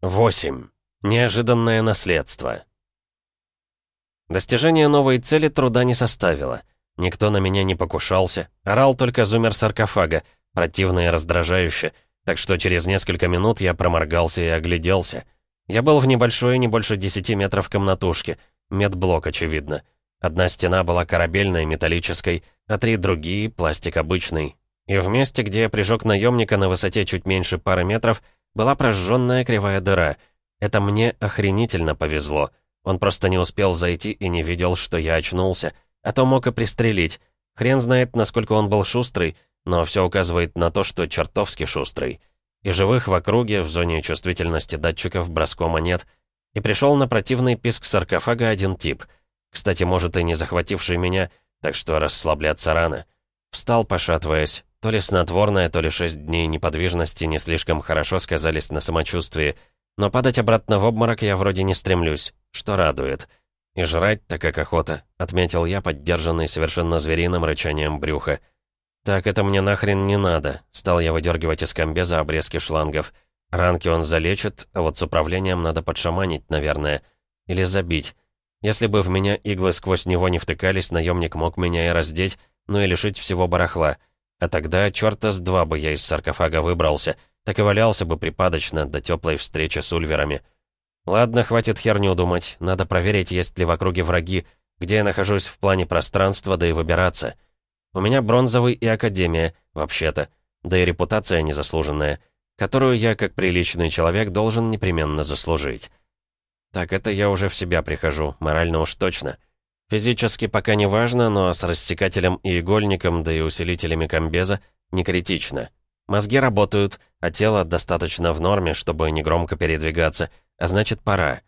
8. Неожиданное наследство. Достижение новой цели труда не составило. Никто на меня не покушался. Орал только зумер саркофага, противно и раздражающе, так что через несколько минут я проморгался и огляделся. Я был в небольшой, не больше 10 метров комнатушке. Медблок, очевидно. Одна стена была корабельной, металлической, а три другие — пластик обычный. И в месте, где я прижег наемника на высоте чуть меньше пары метров — была прожженная кривая дыра. Это мне охренительно повезло. Он просто не успел зайти и не видел, что я очнулся. А то мог и пристрелить. Хрен знает, насколько он был шустрый, но все указывает на то, что чертовски шустрый. И живых в округе, в зоне чувствительности датчиков, броскома нет. И пришел на противный писк саркофага один тип. Кстати, может, и не захвативший меня, так что расслабляться рано. Встал, пошатываясь. То ли снотворное, то ли шесть дней неподвижности не слишком хорошо сказались на самочувствии. Но падать обратно в обморок я вроде не стремлюсь, что радует. И жрать-то как охота, отметил я, поддержанный совершенно звериным рычанием брюха. «Так, это мне нахрен не надо», — стал я выдергивать из комбеза обрезки шлангов. Ранки он залечит, а вот с управлением надо подшаманить, наверное. Или забить. Если бы в меня иглы сквозь него не втыкались, наемник мог меня и раздеть, ну и лишить всего барахла. А тогда черта с два бы я из саркофага выбрался, так и валялся бы припадочно до теплой встречи с ульверами. Ладно, хватит херню думать, надо проверить, есть ли в округе враги, где я нахожусь в плане пространства, да и выбираться. У меня бронзовый и академия, вообще-то, да и репутация незаслуженная, которую я, как приличный человек, должен непременно заслужить. Так, это я уже в себя прихожу, морально уж точно. Физически пока не важно, но с рассекателем и игольником, да и усилителями комбеза, не критично. Мозги работают, а тело достаточно в норме, чтобы негромко передвигаться, а значит пора.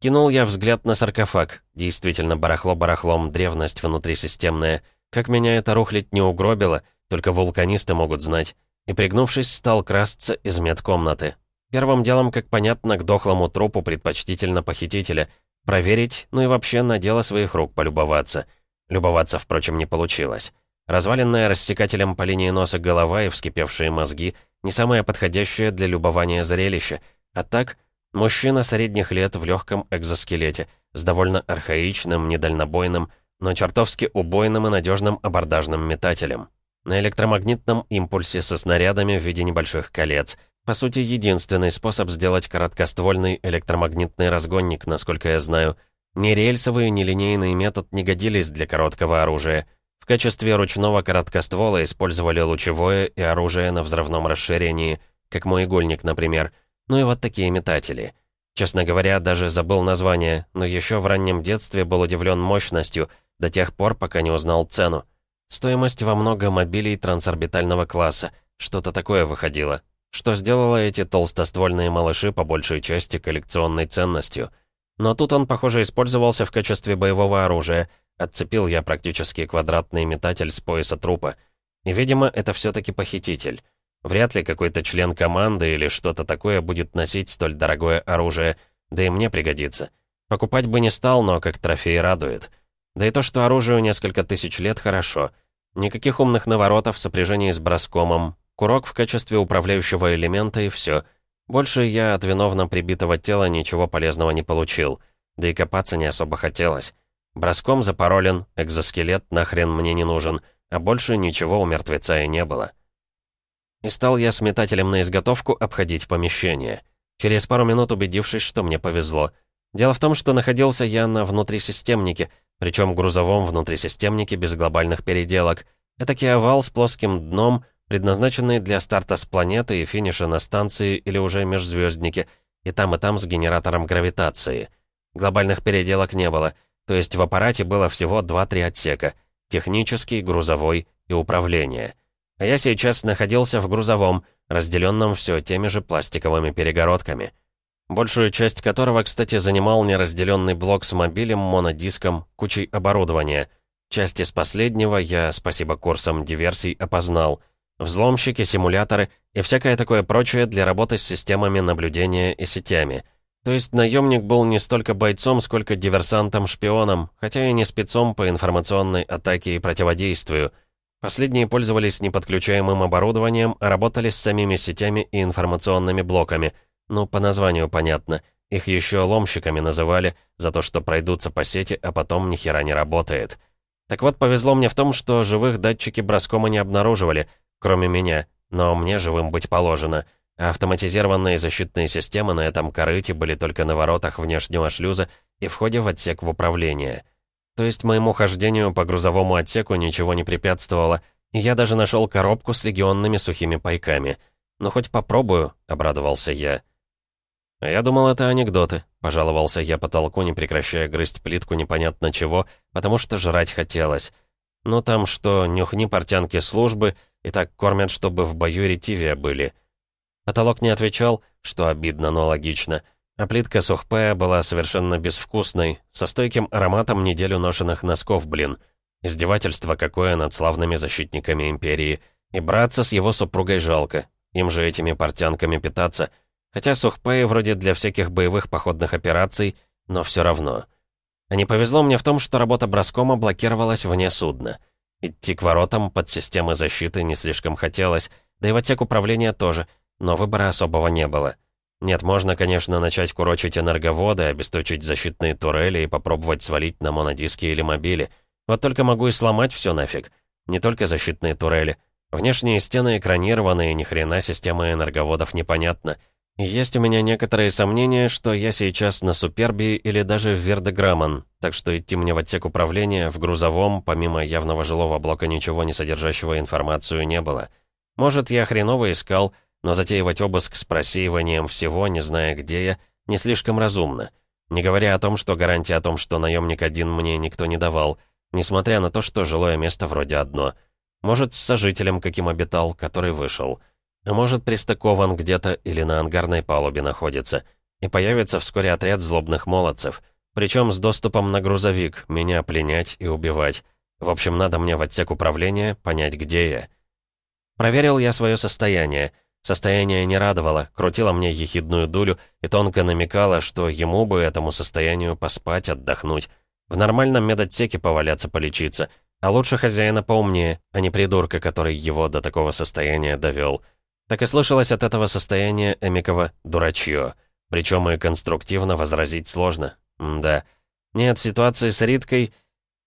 Кинул я взгляд на саркофаг. Действительно, барахло барахлом, древность внутрисистемная. Как меня это рухлить не угробило, только вулканисты могут знать. И пригнувшись, стал красться из медкомнаты. Первым делом, как понятно, к дохлому трупу предпочтительно похитителя — Проверить, ну и вообще на дело своих рук полюбоваться. Любоваться, впрочем, не получилось. Разваленная рассекателем по линии носа голова и вскипевшие мозги — не самое подходящее для любования зрелище. А так, мужчина средних лет в легком экзоскелете, с довольно архаичным, недальнобойным, но чертовски убойным и надежным абордажным метателем. На электромагнитном импульсе со снарядами в виде небольших колец — по сути, единственный способ сделать короткоствольный электромагнитный разгонник, насколько я знаю. Ни рельсовый, ни линейный метод не годились для короткого оружия. В качестве ручного короткоствола использовали лучевое и оружие на взрывном расширении, как мой игольник, например. Ну и вот такие метатели. Честно говоря, даже забыл название, но еще в раннем детстве был удивлен мощностью, до тех пор, пока не узнал цену. Стоимость во много мобилей трансорбитального класса. Что-то такое выходило что сделало эти толстоствольные малыши по большей части коллекционной ценностью. Но тут он, похоже, использовался в качестве боевого оружия. Отцепил я практически квадратный метатель с пояса трупа. И, видимо, это все-таки похититель. Вряд ли какой-то член команды или что-то такое будет носить столь дорогое оружие, да и мне пригодится. Покупать бы не стал, но как трофей радует. Да и то, что оружию несколько тысяч лет, хорошо. Никаких умных наворотов в сопряжении с броскомом, Курок в качестве управляющего элемента и все. Больше я от виновно прибитого тела ничего полезного не получил. Да и копаться не особо хотелось. Броском запаролен, экзоскелет нахрен мне не нужен, а больше ничего у мертвеца и не было. И стал я с метателем на изготовку обходить помещение. Через пару минут убедившись, что мне повезло. Дело в том, что находился я на внутрисистемнике, причем грузовом внутрисистемнике без глобальных переделок. Этакий овал с плоским дном, предназначенные для старта с планеты и финиша на станции или уже межзвезднике, и там и там с генератором гравитации. Глобальных переделок не было, то есть в аппарате было всего 2-3 отсека — технический, грузовой и управление. А я сейчас находился в грузовом, разделенном все теми же пластиковыми перегородками. Большую часть которого, кстати, занимал неразделенный блок с мобилем, монодиском, кучей оборудования. Часть из последнего я, спасибо курсам диверсий, опознал — взломщики, симуляторы и всякое такое прочее для работы с системами наблюдения и сетями. То есть наемник был не столько бойцом, сколько диверсантом-шпионом, хотя и не спецом по информационной атаке и противодействию. Последние пользовались неподключаемым оборудованием, а работали с самими сетями и информационными блоками. Ну, по названию понятно. Их еще ломщиками называли за то, что пройдутся по сети, а потом ни хера не работает. Так вот, повезло мне в том, что живых датчики броскома не обнаруживали, кроме меня, но мне живым быть положено. А автоматизированные защитные системы на этом корыте были только на воротах внешнего шлюза и входе в отсек в управление. То есть моему хождению по грузовому отсеку ничего не препятствовало, и я даже нашел коробку с легионными сухими пайками. «Ну, хоть попробую», — обрадовался я. «А «Я думал, это анекдоты», — пожаловался я потолку, не прекращая грызть плитку непонятно чего, потому что жрать хотелось. «Ну там что, нюхни портянки службы, и так кормят, чтобы в бою ретивия были». Потолок не отвечал, что обидно, но логично. А плитка сухпая была совершенно безвкусной, со стойким ароматом неделю ношенных носков, блин. Издевательство какое над славными защитниками Империи. И браться с его супругой жалко. Им же этими портянками питаться — Хотя сухпаи вроде для всяких боевых походных операций, но все равно. А не повезло мне в том, что работа броскома блокировалась вне судна. Идти к воротам под системы защиты не слишком хотелось, да и в отсек управления тоже, но выбора особого не было. Нет, можно, конечно, начать курочить энерговоды, обесточить защитные турели и попробовать свалить на монодиски или мобили. Вот только могу и сломать все нафиг. Не только защитные турели. Внешние стены экранированные, ни хрена системы энерговодов непонятно — есть у меня некоторые сомнения, что я сейчас на Суперби или даже в Вердеграмман, так что идти мне в отсек управления, в грузовом, помимо явного жилого блока ничего не содержащего информацию не было. Может, я хреново искал, но затеивать обыск с просеиванием всего, не зная где я, не слишком разумно. Не говоря о том, что гарантия о том, что наемник один мне никто не давал, несмотря на то, что жилое место вроде одно. Может, с сожителем каким обитал, который вышел. А может, пристыкован где-то или на ангарной палубе находится. И появится вскоре отряд злобных молодцев. Причем с доступом на грузовик, меня пленять и убивать. В общем, надо мне в отсек управления понять, где я. Проверил я свое состояние. Состояние не радовало, крутило мне ехидную дулю и тонко намекало, что ему бы этому состоянию поспать, отдохнуть. В нормальном медотсеке поваляться, полечиться. А лучше хозяина поумнее, а не придурка, который его до такого состояния довел. Так и слышалось от этого состояния Эмикова «дурачье». Причем и конструктивно возразить сложно. М да. Нет, в ситуации с Риткой...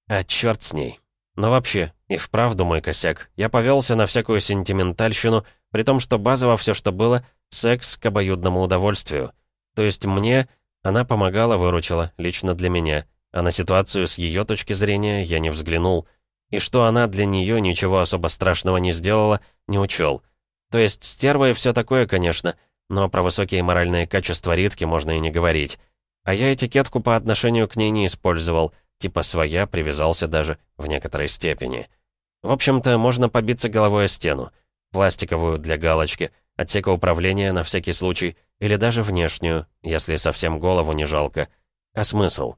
А черт с ней. Но вообще, и вправду мой косяк. Я повелся на всякую сентиментальщину, при том, что базово все, что было, секс к обоюдному удовольствию. То есть мне она помогала, выручила, лично для меня. А на ситуацию с ее точки зрения я не взглянул. И что она для нее ничего особо страшного не сделала, не учел. То есть стерва и все такое, конечно, но про высокие моральные качества Ритки можно и не говорить. А я этикетку по отношению к ней не использовал, типа своя, привязался даже в некоторой степени. В общем-то, можно побиться головой о стену. Пластиковую для галочки, отсека управления на всякий случай, или даже внешнюю, если совсем голову не жалко. А смысл?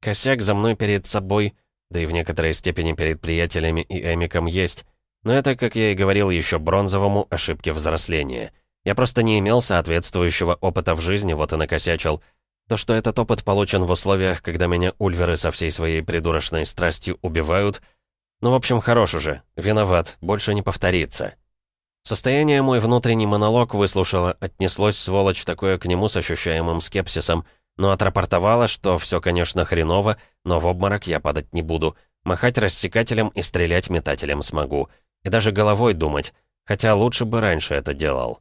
Косяк за мной перед собой, да и в некоторой степени перед приятелями и Эмиком есть. Но это, как я и говорил еще Бронзовому, ошибки взросления. Я просто не имел соответствующего опыта в жизни, вот и накосячил. То, что этот опыт получен в условиях, когда меня ульверы со всей своей придурочной страстью убивают... Ну, в общем, хорош уже. Виноват. Больше не повторится. Состояние мой внутренний монолог выслушала, отнеслось, сволочь, такое к нему с ощущаемым скепсисом, но отрапортовала, что все, конечно, хреново, но в обморок я падать не буду. Махать рассекателем и стрелять метателем смогу. И даже головой думать, хотя лучше бы раньше это делал.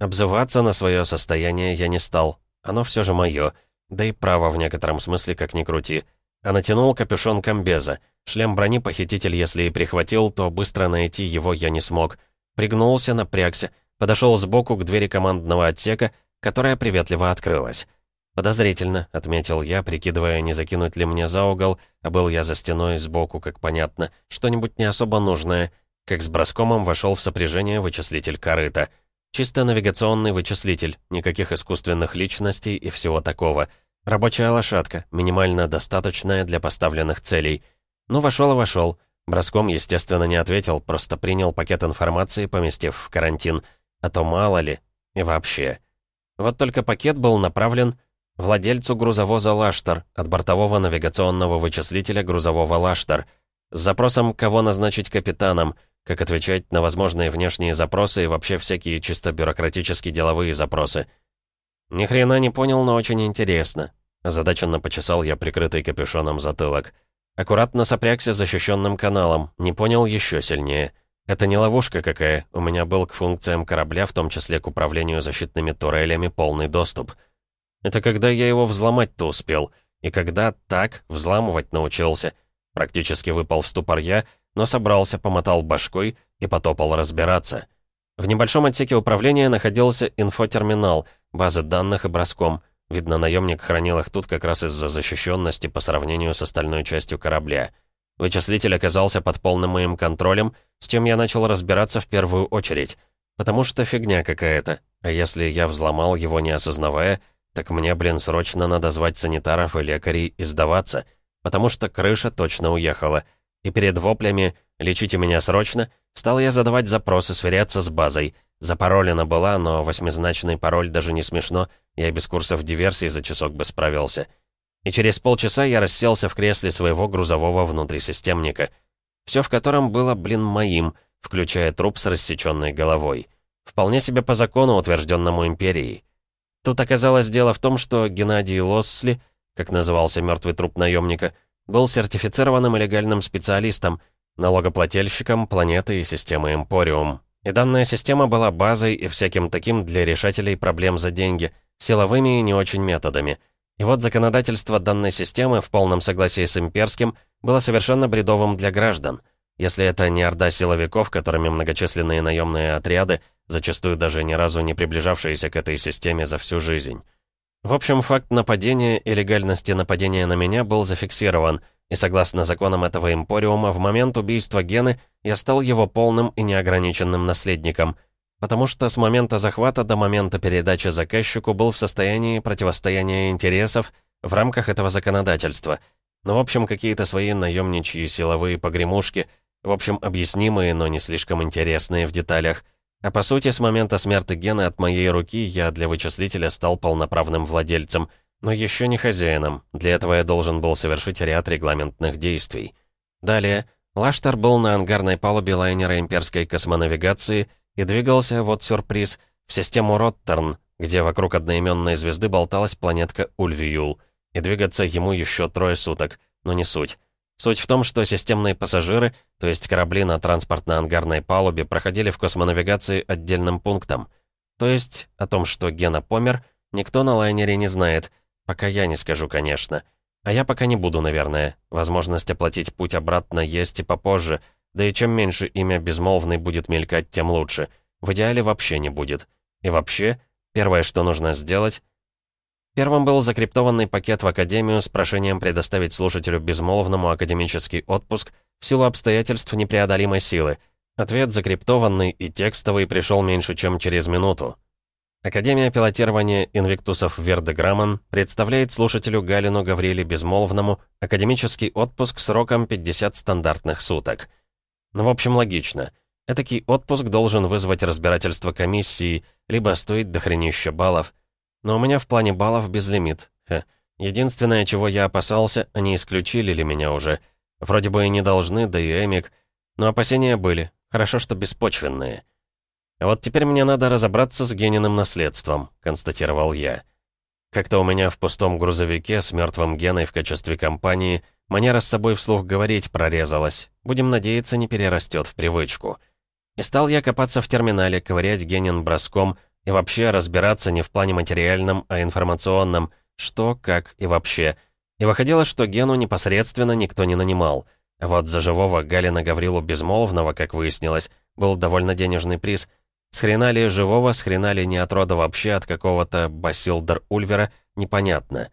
Обзываться на свое состояние я не стал. Оно все же мое. Да и право в некотором смысле, как ни крути. А натянул капюшон комбеза. Шлем брони похититель, если и прихватил, то быстро найти его я не смог. Пригнулся, напрягся, подошел сбоку к двери командного отсека, которая приветливо открылась. «Подозрительно», — отметил я, прикидывая, не закинуть ли мне за угол, а был я за стеной сбоку, как понятно, что-нибудь не особо нужное — как с броскомом вошел в сопряжение вычислитель корыта. Чисто навигационный вычислитель, никаких искусственных личностей и всего такого. Рабочая лошадка, минимально достаточная для поставленных целей. Ну, вошел и вошел. Броском, естественно, не ответил, просто принял пакет информации, поместив в карантин. А то мало ли. И вообще. Вот только пакет был направлен владельцу грузовоза «Лаштар» от бортового навигационного вычислителя грузового «Лаштар» с запросом, кого назначить капитаном — как отвечать на возможные внешние запросы и вообще всякие чисто бюрократические деловые запросы. Ни хрена не понял, но очень интересно. Озадаченно почесал я прикрытый капюшоном затылок. Аккуратно сопрягся защищенным каналом, не понял еще сильнее. Это не ловушка какая, у меня был к функциям корабля, в том числе к управлению защитными турелями, полный доступ. Это когда я его взломать-то успел, и когда так взламывать научился. Практически выпал в ступор я, но собрался, помотал башкой и потопал разбираться. В небольшом отсеке управления находился инфотерминал, базы данных и броском — Видно, наемник хранил их тут как раз из-за защищенности по сравнению с остальной частью корабля. Вычислитель оказался под полным моим контролем, с чем я начал разбираться в первую очередь. Потому что фигня какая-то. А если я взломал его, не осознавая, так мне, блин, срочно надо звать санитаров и лекарей и сдаваться. Потому что крыша точно уехала. И перед воплями «лечите меня срочно» стал я задавать запросы, сверяться с базой. Запаролена была, но восьмизначный пароль даже не смешно — я без курсов диверсии за часок бы справился. И через полчаса я расселся в кресле своего грузового внутрисистемника. Все в котором было, блин, моим, включая труп с рассеченной головой. Вполне себе по закону, утвержденному империей. Тут оказалось дело в том, что Геннадий Лоссли, как назывался мертвый труп наемника, был сертифицированным и легальным специалистом, налогоплательщиком планеты и системы Эмпориум. И данная система была базой и всяким таким для решателей проблем за деньги, силовыми и не очень методами. И вот законодательство данной системы в полном согласии с имперским было совершенно бредовым для граждан. Если это не орда силовиков, которыми многочисленные наемные отряды, зачастую даже ни разу не приближавшиеся к этой системе за всю жизнь. В общем, факт нападения и легальности нападения на меня был зафиксирован, и согласно законам этого импориума, в момент убийства Гены я стал его полным и неограниченным наследником — потому что с момента захвата до момента передачи заказчику был в состоянии противостояния интересов в рамках этого законодательства. Ну, в общем, какие-то свои наемничьи силовые погремушки, в общем, объяснимые, но не слишком интересные в деталях. А по сути, с момента смерти Гены от моей руки я для вычислителя стал полноправным владельцем, но еще не хозяином. Для этого я должен был совершить ряд регламентных действий. Далее, Лаштар был на ангарной палубе лайнера имперской космонавигации — и двигался, вот сюрприз, в систему Роттерн, где вокруг одноименной звезды болталась планетка Ульвиюл, и двигаться ему еще трое суток, но не суть. Суть в том, что системные пассажиры, то есть корабли на транспортно-ангарной палубе, проходили в космонавигации отдельным пунктом. То есть о том, что Гена помер, никто на лайнере не знает, пока я не скажу, конечно. А я пока не буду, наверное. Возможность оплатить путь обратно есть и попозже — да и чем меньше имя безмолвный будет мелькать, тем лучше. В идеале вообще не будет. И вообще, первое, что нужно сделать... Первым был закриптованный пакет в Академию с прошением предоставить слушателю безмолвному академический отпуск в силу обстоятельств непреодолимой силы. Ответ закриптованный и текстовый пришел меньше, чем через минуту. Академия пилотирования инвиктусов Вердеграмман представляет слушателю Галину Гавриле Безмолвному академический отпуск сроком 50 стандартных суток — ну, в общем, логично. Этакий отпуск должен вызвать разбирательство комиссии, либо стоить дохренища баллов. Но у меня в плане баллов безлимит. Ха. Единственное, чего я опасался, они исключили ли меня уже. Вроде бы и не должны, да и Эмик. Но опасения были. Хорошо, что беспочвенные. А вот теперь мне надо разобраться с Гениным наследством, констатировал я. Как-то у меня в пустом грузовике с мертвым Геной в качестве компании Манера с собой вслух говорить прорезалась. Будем надеяться, не перерастет в привычку. И стал я копаться в терминале, ковырять Генин броском и вообще разбираться не в плане материальном, а информационном, что, как и вообще. И выходило, что Гену непосредственно никто не нанимал. Вот за живого Галина Гаврилу Безмолвного, как выяснилось, был довольно денежный приз. С хрена ли живого, с хрена ли не от рода вообще от какого-то Басилдер Ульвера, непонятно.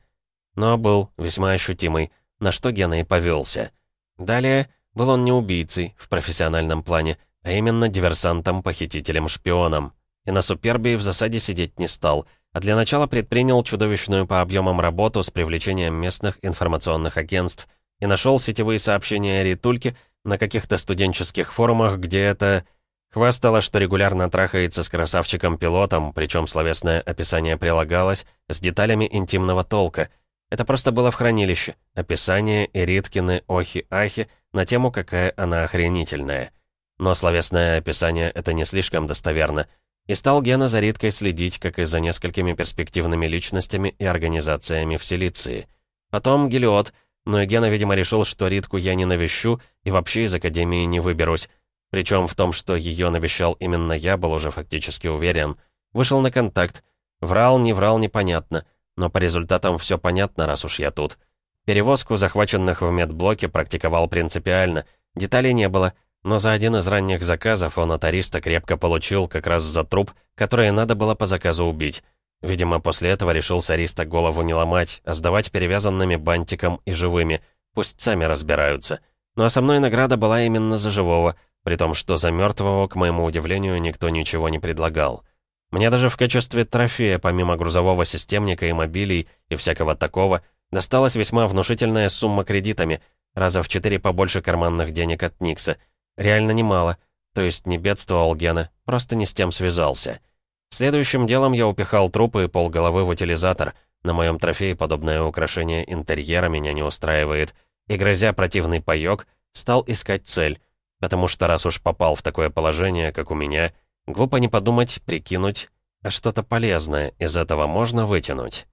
Но был весьма ощутимый на что Гена и повелся. Далее был он не убийцей в профессиональном плане, а именно диверсантом-похитителем-шпионом. И на Супербии в засаде сидеть не стал, а для начала предпринял чудовищную по объемам работу с привлечением местных информационных агентств и нашел сетевые сообщения Ритульки на каких-то студенческих форумах, где это... Хвастала, что регулярно трахается с красавчиком-пилотом, причем словесное описание прилагалось, с деталями интимного толка, это просто было в хранилище. Описание и Риткины охи-ахи на тему, какая она охренительная. Но словесное описание — это не слишком достоверно. И стал Гена за Риткой следить, как и за несколькими перспективными личностями и организациями в Силиции. Потом Гелиот, но и Гена, видимо, решил, что Ритку я не навещу и вообще из Академии не выберусь. Причем в том, что ее навещал именно я, был уже фактически уверен. Вышел на контакт. Врал, не врал, непонятно. Но по результатам все понятно, раз уж я тут. Перевозку захваченных в медблоке практиковал принципиально. Деталей не было, но за один из ранних заказов он от Ариста крепко получил как раз за труп, который надо было по заказу убить. Видимо, после этого решил с Ариста голову не ломать, а сдавать перевязанными бантиком и живыми. Пусть сами разбираются. Ну а со мной награда была именно за живого, при том, что за мертвого, к моему удивлению, никто ничего не предлагал. Мне даже в качестве трофея, помимо грузового системника и мобилей и всякого такого, досталась весьма внушительная сумма кредитами, раза в четыре побольше карманных денег от Никса — Реально немало. То есть не бедствовал Гена, просто не с тем связался. Следующим делом я упихал трупы и полголовы в утилизатор. На моем трофее подобное украшение интерьера меня не устраивает. И, грозя противный паёк, стал искать цель. Потому что раз уж попал в такое положение, как у меня, глупо не подумать, прикинуть, а что-то полезное из этого можно вытянуть.